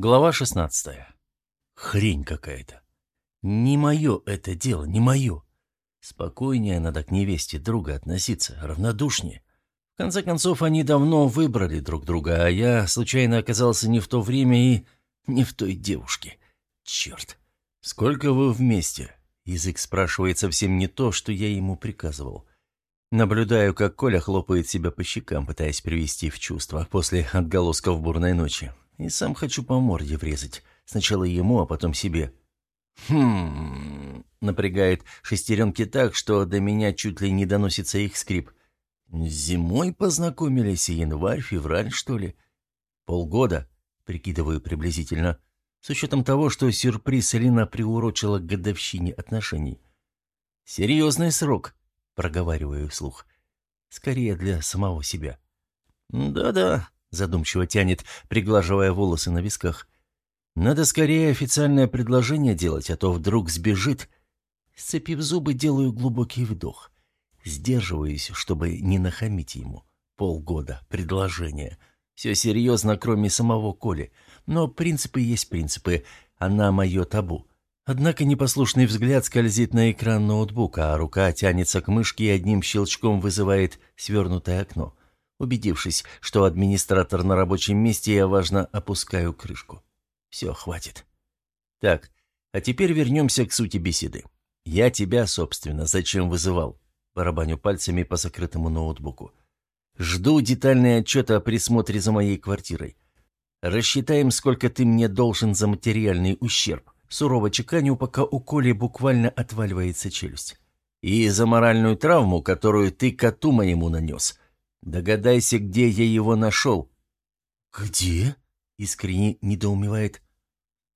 Глава 16. Хрень какая-то. Не мое это дело, не мое. Спокойнее надо к невесте друга относиться, равнодушнее. В конце концов, они давно выбрали друг друга, а я случайно оказался не в то время и не в той девушке. Черт. Сколько вы вместе? Язык спрашивает совсем не то, что я ему приказывал. Наблюдаю, как Коля хлопает себя по щекам, пытаясь привести в чувство после отголосков бурной ночи. И сам хочу по морде врезать. Сначала ему, а потом себе. «Хм...» — напрягает шестеренки так, что до меня чуть ли не доносится их скрип. «Зимой познакомились, январь, февраль, что ли?» «Полгода», — прикидываю приблизительно, с учетом того, что сюрприз Алина приурочила к годовщине отношений. «Серьезный срок», — проговариваю вслух. «Скорее для самого себя». «Да-да», задумчиво тянет, приглаживая волосы на висках. Надо скорее официальное предложение делать, а то вдруг сбежит. Сцепив зубы, делаю глубокий вдох. Сдерживаюсь, чтобы не нахамить ему. Полгода, предложение. Все серьезно, кроме самого Коли. Но принципы есть принципы. Она мое табу. Однако непослушный взгляд скользит на экран ноутбука, а рука тянется к мышке и одним щелчком вызывает свернутое окно. Убедившись, что администратор на рабочем месте, я важно опускаю крышку. Все, хватит. Так, а теперь вернемся к сути беседы. Я тебя, собственно, зачем вызывал? Барабаню пальцами по закрытому ноутбуку. Жду детальный отчет о присмотре за моей квартирой. Рассчитаем, сколько ты мне должен за материальный ущерб. Сурово чеканю, пока у Коли буквально отваливается челюсть. И за моральную травму, которую ты коту моему нанес. Догадайся, где я его нашел». «Где?» — искренне недоумевает.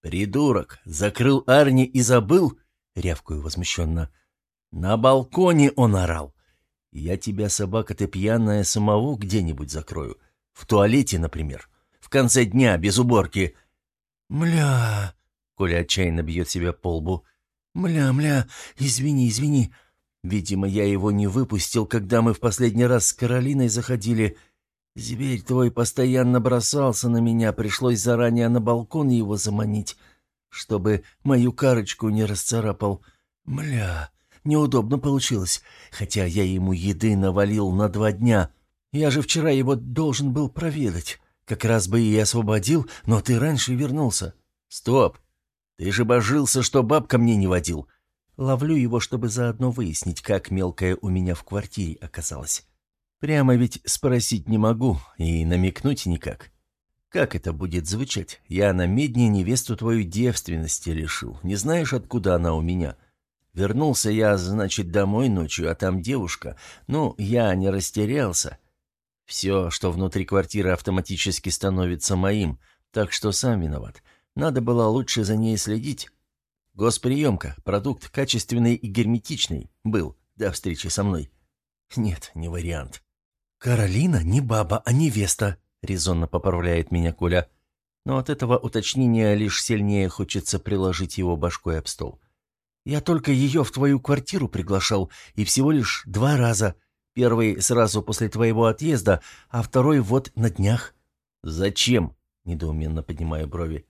«Придурок! Закрыл Арни и забыл?» — рявкаю возмущенно. «На балконе он орал. Я тебя, собака ты пьяная, самого где-нибудь закрою. В туалете, например. В конце дня, без уборки». «Мля...» — Коля отчаянно бьет себя по лбу. «Мля-мля, извини, извини. Видимо, я его не выпустил, когда мы в последний раз с Каролиной заходили. Зверь твой постоянно бросался на меня, пришлось заранее на балкон его заманить, чтобы мою карочку не расцарапал. Мля, неудобно получилось, хотя я ему еды навалил на два дня. Я же вчера его должен был проведать. Как раз бы и освободил, но ты раньше вернулся. Стоп! Ты же божился, что бабка мне не водил. Ловлю его, чтобы заодно выяснить, как мелкая у меня в квартире оказалась. Прямо ведь спросить не могу и намекнуть никак. Как это будет звучать? Я на медне невесту твою девственности лишил. Не знаешь, откуда она у меня? Вернулся я, значит, домой ночью, а там девушка. Ну, я не растерялся. Все, что внутри квартиры, автоматически становится моим, так что сам виноват. Надо было лучше за ней следить. Госприемка, продукт качественный и герметичный, был до встречи со мной. Нет, не вариант. «Каролина не баба, а невеста», — резонно поправляет меня Коля. Но от этого уточнения лишь сильнее хочется приложить его башкой об стол. «Я только ее в твою квартиру приглашал, и всего лишь два раза. Первый сразу после твоего отъезда, а второй вот на днях». «Зачем?» — недоуменно поднимаю брови.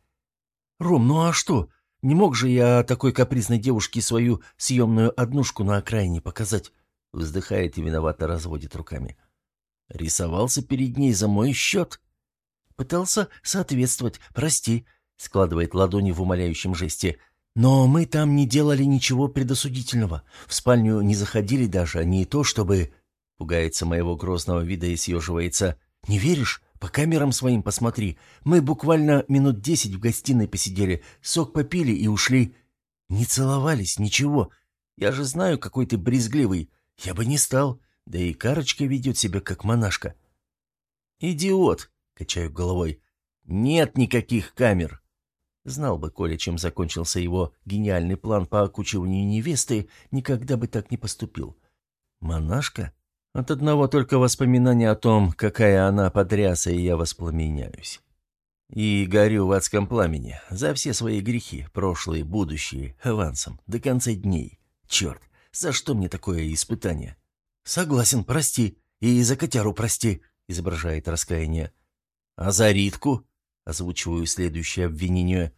«Ром, ну а что? Не мог же я такой капризной девушке свою съемную однушку на окраине показать?» Вздыхает и виновато разводит руками. «Рисовался перед ней за мой счет?» «Пытался соответствовать, прости», — складывает ладони в умоляющем жесте. «Но мы там не делали ничего предосудительного. В спальню не заходили даже, не то чтобы...» Пугается моего грозного вида и съеживается. «Не веришь? По камерам своим посмотри. Мы буквально минут десять в гостиной посидели, сок попили и ушли. Не целовались, ничего. Я же знаю, какой ты брезгливый. Я бы не стал. Да и Карочка ведет себя как монашка». «Идиот!» — качаю головой. «Нет никаких камер!» Знал бы Коля, чем закончился его гениальный план по окучиванию невесты, никогда бы так не поступил. «Монашка?» От одного только воспоминания о том, какая она подряса, и я воспламеняюсь. И горю в адском пламени за все свои грехи, прошлые, будущие, авансом, до конца дней. Черт, за что мне такое испытание? Согласен, прости. И за котяру прости, изображает раскаяние. А за Ритку? Озвучиваю следующее обвинение,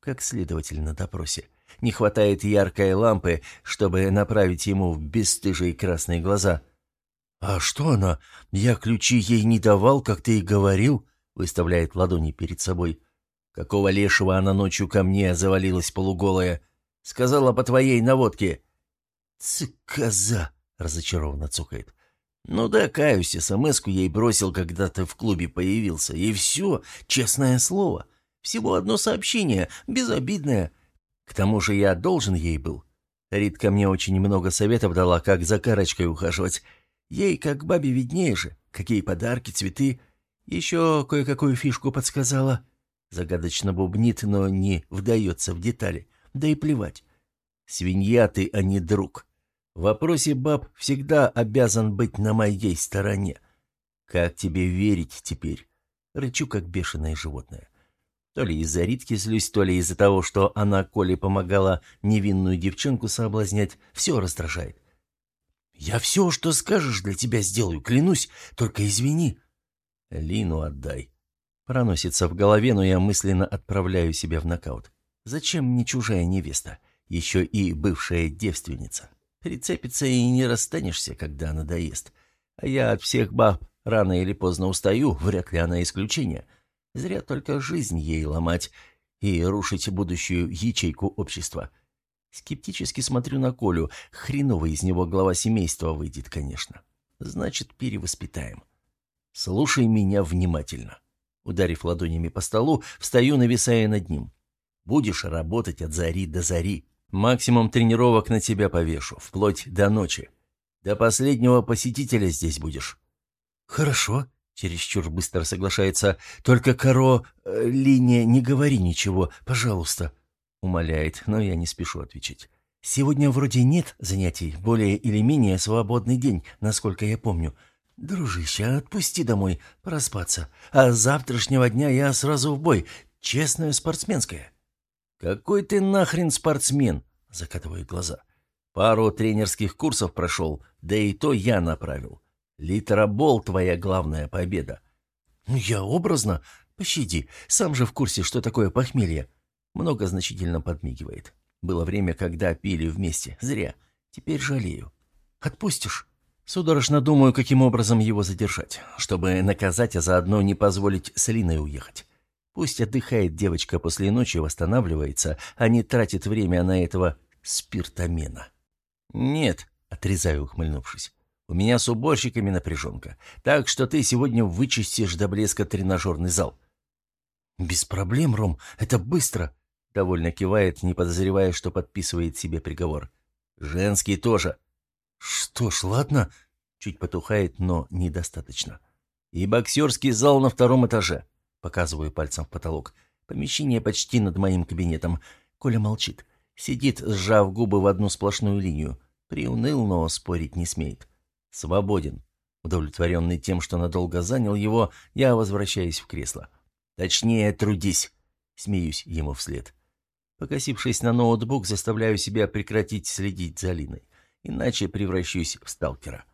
как следователь на допросе. Не хватает яркой лампы, чтобы направить ему в бесстыжие красные глаза. «А что она? Я ключи ей не давал, как ты и говорил», — выставляет ладони перед собой. «Какого лешего она ночью ко мне завалилась полуголая? Сказала по твоей наводке». «Цикоза!» — разочарованно цокает. «Ну да, каюсь, смс-ку ей бросил, когда ты в клубе появился. И все, честное слово. Всего одно сообщение, безобидное. К тому же я должен ей был. Ритка мне очень много советов дала, как за карочкой ухаживать. Ей, как бабе, виднее же, какие подарки, цветы. Еще кое-какую фишку подсказала. Загадочно бубнит, но не вдается в детали. Да и плевать. Свинья ты, а не друг. В вопросе баб всегда обязан быть на моей стороне. Как тебе верить теперь? Рычу, как бешеное животное. То ли из-за Ритки злюсь, то ли из-за того, что она Коле помогала невинную девчонку соблазнять, все раздражает. «Я все, что скажешь, для тебя сделаю, клянусь, только извини». «Лину отдай». Проносится в голове, но я мысленно отправляю себя в нокаут. «Зачем мне чужая невеста? Еще и бывшая девственница. Прицепится и не расстанешься, когда надоест. А я от всех баб рано или поздно устаю, вряд ли она исключение. Зря только жизнь ей ломать и рушить будущую ячейку общества. Скептически смотрю на Колю. Хреновый из него глава семейства выйдет, конечно. Значит, перевоспитаем. Слушай меня внимательно. Ударив ладонями по столу, встаю, нависая над ним. Будешь работать от зари до зари. Максимум тренировок на тебя повешу, вплоть до ночи. До последнего посетителя здесь будешь». «Хорошо», — чересчур быстро соглашается. «Только, Каро, э, линия, не говори ничего, пожалуйста», — умоляет, но я не спешу отвечать. «Сегодня вроде нет занятий, более или менее свободный день, насколько я помню. Дружище, отпусти домой, проспаться. А с завтрашнего дня я сразу в бой, честное спортсменское». «Какой ты нахрен спортсмен?» — закатывает глаза. «Пару тренерских курсов прошел, да и то я направил. Литерабол — твоя главная победа». «Ну, я образно. Пощади, сам же в курсе, что такое похмелье». Многозначительно подмигивает. Было время, когда пили вместе. Зря. Теперь жалею. «Отпустишь?» Судорожно думаю, каким образом его задержать, чтобы наказать, а заодно не позволить с Линой уехать. Пусть отдыхает девочка после ночи, восстанавливается, а не тратит время на этого спиртомена. «Нет», — отрезаю, ухмыльнувшись, — «у меня с уборщиками напряженка, так что ты сегодня вычистишь до блеска тренажерный зал». «Без проблем, Ром, это быстро», — довольно кивает, не подозревая, что подписывает себе приговор. «Женский тоже». «Что ж, ладно», — чуть потухает, но недостаточно. «И боксерский зал на втором этаже». Показываю пальцем в потолок. Помещение почти над моим кабинетом. Коля молчит. Сидит, сжав губы в одну сплошную линию. Приуныл, но спорить не смеет. Свободен. Удовлетворенный тем, что надолго занял его, я возвращаюсь в кресло. «Точнее, трудись!» Смеюсь ему вслед. Покосившись на ноутбук, заставляю себя прекратить следить за Линой. Иначе превращусь в сталкера.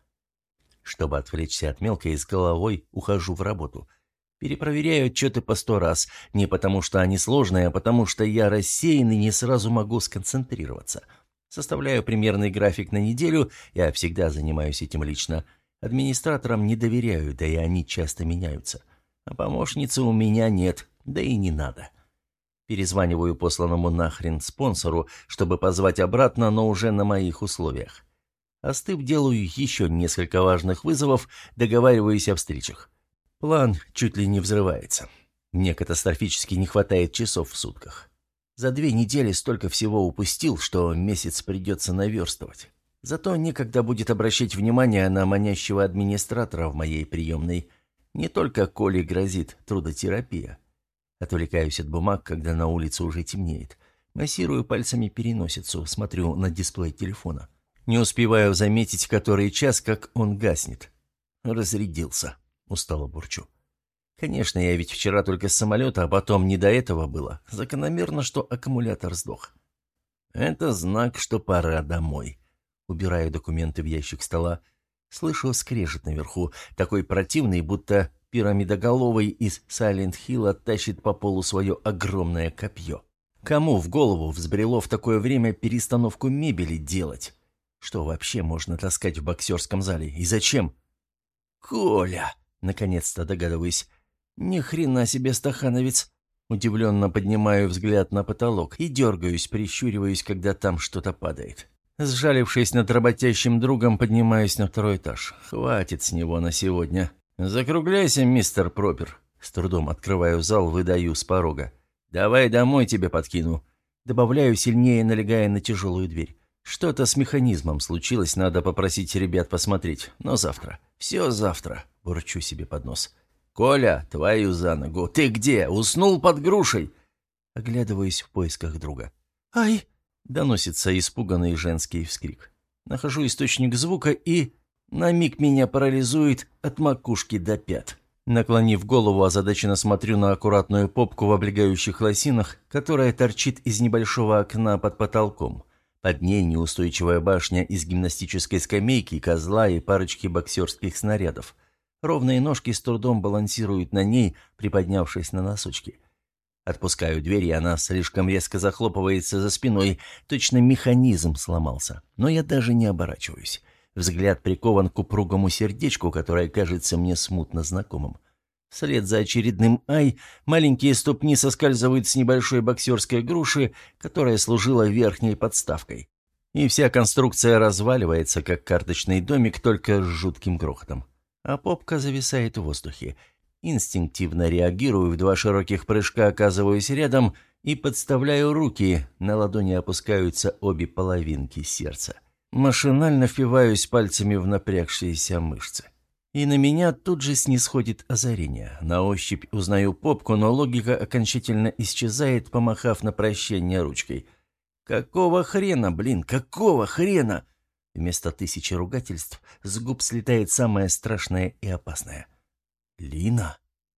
Чтобы отвлечься от мелкой, с головой ухожу в работу — Перепроверяю отчеты по сто раз, не потому что они сложные, а потому что я рассеян и не сразу могу сконцентрироваться. Составляю примерный график на неделю, я всегда занимаюсь этим лично. Администраторам не доверяю, да и они часто меняются. А помощницы у меня нет, да и не надо. Перезваниваю посланному нахрен спонсору, чтобы позвать обратно, но уже на моих условиях. Остыв, делаю еще несколько важных вызовов, договариваюсь о встречах. План чуть ли не взрывается. Мне катастрофически не хватает часов в сутках. За две недели столько всего упустил, что месяц придется наверстывать. Зато некогда будет обращать внимание на манящего администратора в моей приемной. Не только Коле грозит трудотерапия. Отвлекаюсь от бумаг, когда на улице уже темнеет. Массирую пальцами переносицу, смотрю на дисплей телефона. Не успеваю заметить, который час, как он гаснет. Разрядился. Устало бурчу. Конечно, я ведь вчера только с самолета, а потом не до этого было. Закономерно, что аккумулятор сдох. Это знак, что пора домой. Убираю документы в ящик стола. Слышу скрежет наверху, такой противный, будто пирамидоголовый из Сайлент-Хилла тащит по полу свое огромное копье. Кому в голову взбрело в такое время перестановку мебели делать? Что вообще можно таскать в боксерском зале и зачем? «Коля!» — наконец-то догадываюсь. «Ни хрена себе стахановец!» Удивленно поднимаю взгляд на потолок и дергаюсь, прищуриваюсь, когда там что-то падает. Сжалившись над работящим другом, поднимаюсь на второй этаж. Хватит с него на сегодня. «Закругляйся, мистер Пропер». С трудом открываю зал, выдаю с порога. «Давай домой тебе подкину». Добавляю, сильнее налегая на тяжелую дверь. Что-то с механизмом случилось, надо попросить ребят посмотреть. Но завтра. Все завтра. Бурчу себе под нос. «Коля, твою за ногу! Ты где? Уснул под грушей?» Оглядываюсь в поисках друга. «Ай!» — доносится испуганный женский вскрик. Нахожу источник звука и... На миг меня парализует от макушки до пят. Наклонив голову, озадаченно смотрю на аккуратную попку в облегающих лосинах, которая торчит из небольшого окна под потолком. Под ней неустойчивая башня из гимнастической скамейки, козла и парочки боксерских снарядов. Ровные ножки с трудом балансируют на ней, приподнявшись на носочки. Отпускаю дверь, и она слишком резко захлопывается за спиной. Точно механизм сломался. Но я даже не оборачиваюсь. Взгляд прикован к упругому сердечку, которое кажется мне смутно знакомым. Вслед за очередным «ай» маленькие ступни соскальзывают с небольшой боксерской груши, которая служила верхней подставкой. И вся конструкция разваливается, как карточный домик, только с жутким грохотом. А попка зависает в воздухе. Инстинктивно реагирую, в два широких прыжка оказываюсь рядом и подставляю руки, на ладони опускаются обе половинки сердца. Машинально впиваюсь пальцами в напрягшиеся мышцы. И на меня тут же снисходит озарение. На ощупь узнаю попку, но логика окончательно исчезает, помахав на прощение ручкой. «Какого хрена, блин, какого хрена?» Вместо тысячи ругательств с губ слетает самое страшное и опасное. «Лина?»